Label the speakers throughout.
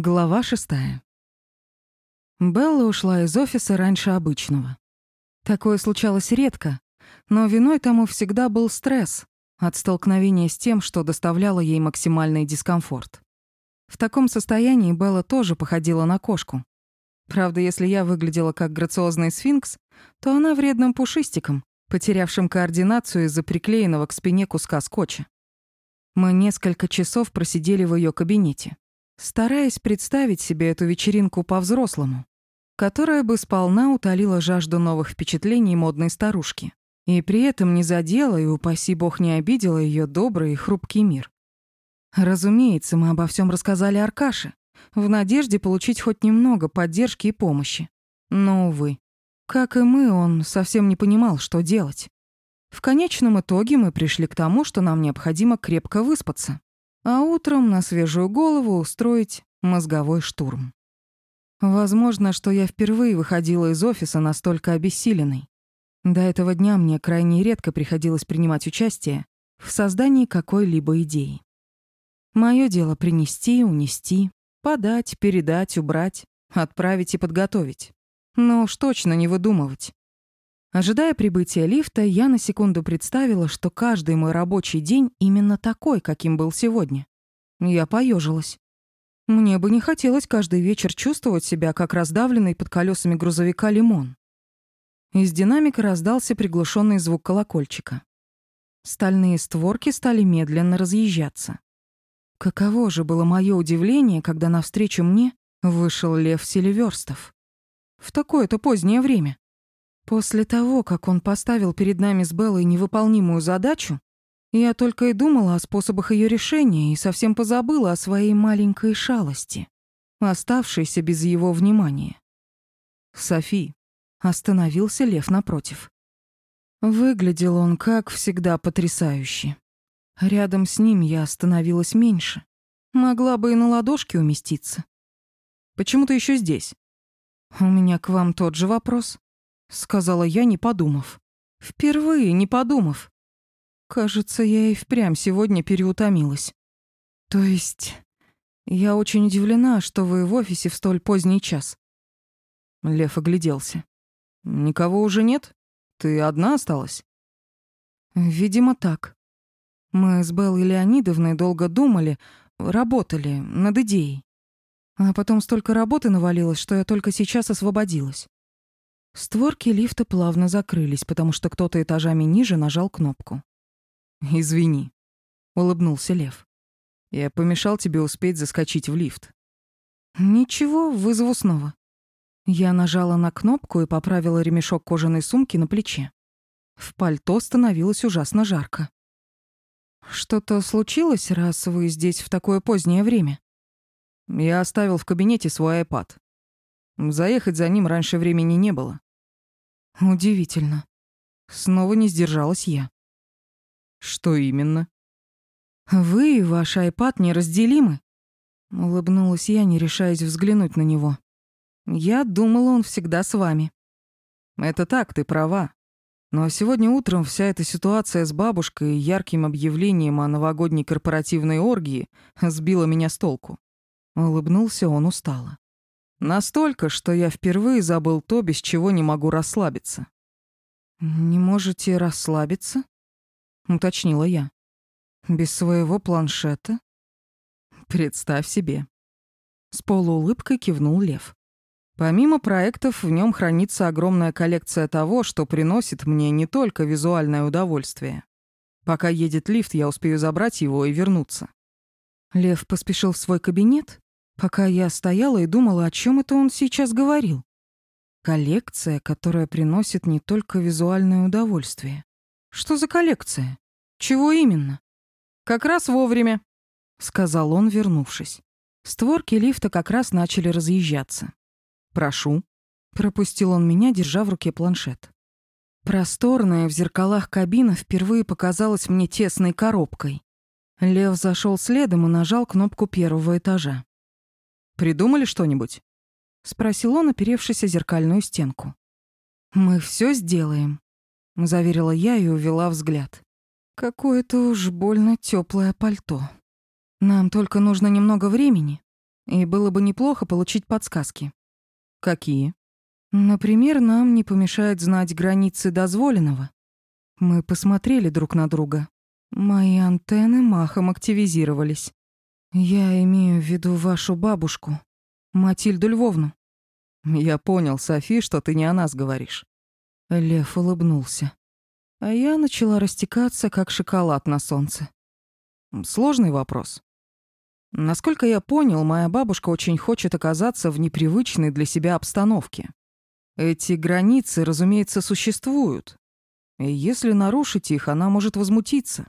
Speaker 1: Глава шестая. Белла ушла из офиса раньше обычного. Такое случалось редко, но виной тому всегда был стресс от столкновения с тем, что доставляло ей максимальный дискомфорт. В таком состоянии Белла тоже походила на кошку. Правда, если я выглядела как грациозный сфинкс, то она вредным пушистиком, потерявшим координацию из-за приклеенного к спине куска скотча. Мы несколько часов просидели в ее кабинете стараясь представить себе эту вечеринку по-взрослому, которая бы сполна утолила жажду новых впечатлений модной старушки и при этом не задела и, упаси бог, не обидела ее добрый и хрупкий мир. Разумеется, мы обо всем рассказали Аркаше, в надежде получить хоть немного поддержки и помощи. Но, увы, как и мы, он совсем не понимал, что делать. В конечном итоге мы пришли к тому, что нам необходимо крепко выспаться а утром на свежую голову устроить мозговой штурм. Возможно, что я впервые выходила из офиса настолько обессиленной. До этого дня мне крайне редко приходилось принимать участие в создании какой-либо идеи. Моё дело принести, унести, подать, передать, убрать, отправить и подготовить. Но уж точно не выдумывать. Ожидая прибытия лифта, я на секунду представила, что каждый мой рабочий день именно такой, каким был сегодня. Я поежилась. Мне бы не хотелось каждый вечер чувствовать себя как раздавленный под колесами грузовика лимон. Из динамика раздался приглушенный звук колокольчика. Стальные створки стали медленно разъезжаться. Каково же было мое удивление, когда навстречу мне вышел Лев Селиверстов. В такое-то позднее время. После того, как он поставил перед нами с Беллой невыполнимую задачу, я только и думала о способах ее решения и совсем позабыла о своей маленькой шалости, оставшейся без его внимания. Софи. Остановился лев напротив. Выглядел он, как всегда, потрясающе. Рядом с ним я остановилась меньше. Могла бы и на ладошке уместиться. «Почему ты еще здесь?» «У меня к вам тот же вопрос», сказала я, не подумав. Впервые не подумав. Кажется, я и впрямь сегодня переутомилась. То есть, я очень удивлена, что вы в офисе в столь поздний час. Лев огляделся. Никого уже нет? Ты одна осталась? Видимо, так. Мы с Беллой Леонидовной долго думали, работали над идеей. А потом столько работы навалилось, что я только сейчас освободилась. Створки лифта плавно закрылись, потому что кто-то этажами ниже нажал кнопку. «Извини», — улыбнулся Лев. «Я помешал тебе успеть заскочить в лифт». «Ничего, вызову снова». Я нажала на кнопку и поправила ремешок кожаной сумки на плече. В пальто становилось ужасно жарко. «Что-то случилось, раз вы здесь в такое позднее время?» Я оставил в кабинете свой iPad. Заехать за ним раньше времени не было. Удивительно. Снова не сдержалась я. Что именно? Вы и ваш айпад неразделимы. Улыбнулась я, не решаясь взглянуть на него. Я думала, он всегда с вами. Это так, ты права. Но сегодня утром вся эта ситуация с бабушкой и ярким объявлением о новогодней корпоративной оргии сбила меня с толку. Улыбнулся он устало. Настолько, что я впервые забыл то, без чего не могу расслабиться. «Не можете расслабиться?» — уточнила я. «Без своего планшета?» «Представь себе». С полуулыбкой кивнул Лев. Помимо проектов, в нем хранится огромная коллекция того, что приносит мне не только визуальное удовольствие. Пока едет лифт, я успею забрать его и вернуться. Лев поспешил в свой кабинет, пока я стояла и думала, о чем это он сейчас говорил. Коллекция, которая приносит не только визуальное удовольствие. Что за коллекция? Чего именно? Как раз вовремя, сказал он, вернувшись. Створки лифта как раз начали разъезжаться. Прошу, пропустил он меня, держа в руке планшет. Просторная в зеркалах кабина впервые показалась мне тесной коробкой. Лев зашел следом и нажал кнопку первого этажа. Придумали что-нибудь?» — спросил он, оперевшись о зеркальную стенку. «Мы все сделаем», — заверила я и увела взгляд. «Какое-то уж больно теплое пальто. Нам только нужно немного времени. И было бы неплохо получить подсказки.
Speaker 2: Какие?
Speaker 1: Например, нам не помешает знать границы дозволенного. Мы посмотрели друг на друга. Мои антенны махом активизировались. Я имею в виду вашу бабушку, Матильду Львовну.
Speaker 2: Я понял, Софи, что ты не о нас говоришь.
Speaker 1: Лев улыбнулся. А я начала растекаться, как шоколад на солнце.
Speaker 2: Сложный вопрос. Насколько я понял, моя бабушка очень хочет оказаться в непривычной для себя обстановке. Эти границы, разумеется, существуют. И если нарушить их, она может возмутиться.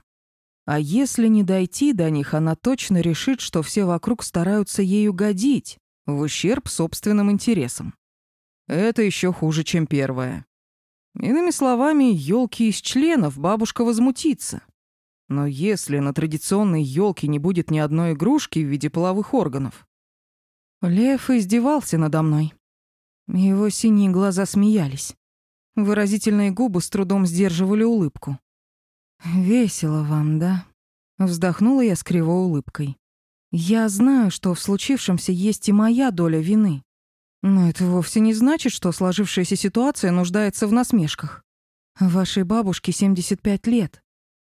Speaker 2: А если не дойти до них, она точно решит, что все вокруг стараются ей угодить, в ущерб собственным интересам. Это еще хуже, чем первое. Иными словами, елки из членов бабушка возмутится. Но если на традиционной елке не будет ни одной игрушки в виде половых органов...
Speaker 1: Лев издевался надо мной. Его синие глаза смеялись. Выразительные губы с трудом сдерживали улыбку. «Весело вам, да?» Вздохнула я с кривой улыбкой. «Я знаю, что в случившемся есть и моя доля вины. Но это вовсе не значит, что сложившаяся ситуация нуждается в насмешках. Вашей бабушке 75 лет.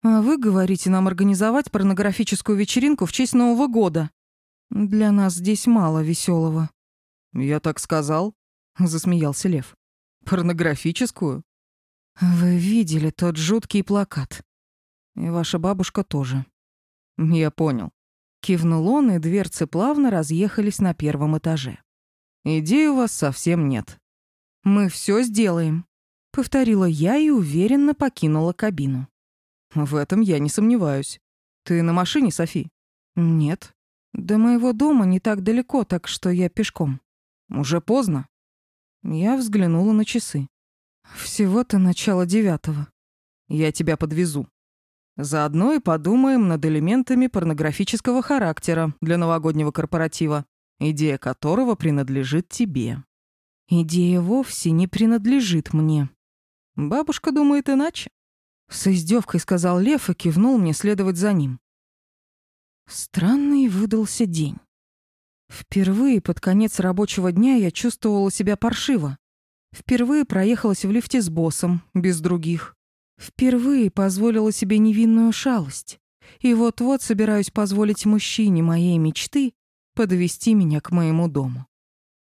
Speaker 1: А вы говорите нам организовать порнографическую вечеринку в честь Нового года. Для нас здесь мало веселого.
Speaker 2: «Я так сказал?» — засмеялся Лев. «Порнографическую?»
Speaker 1: «Вы видели тот жуткий плакат. И ваша бабушка тоже.
Speaker 2: Я понял.
Speaker 1: Кивнул он, и дверцы плавно разъехались на первом этаже.
Speaker 2: Идей у вас совсем нет.
Speaker 1: Мы все сделаем, повторила я и уверенно покинула кабину.
Speaker 2: В этом я не сомневаюсь. Ты на машине, Софи?
Speaker 1: Нет. До моего дома не так далеко, так что я пешком.
Speaker 2: Уже поздно.
Speaker 1: Я взглянула на часы. Всего-то начало девятого.
Speaker 2: Я тебя подвезу. Заодно и подумаем над элементами порнографического характера для новогоднего корпоратива, идея которого принадлежит тебе.
Speaker 1: Идея вовсе не принадлежит мне.
Speaker 2: Бабушка думает иначе.
Speaker 1: С издевкой сказал Лев и кивнул мне следовать за ним. Странный выдался день. Впервые под конец рабочего дня я чувствовала себя паршиво. Впервые проехалась в лифте с боссом, без других. Впервые позволила себе невинную шалость. И вот-вот собираюсь позволить мужчине моей мечты подвести меня к моему дому.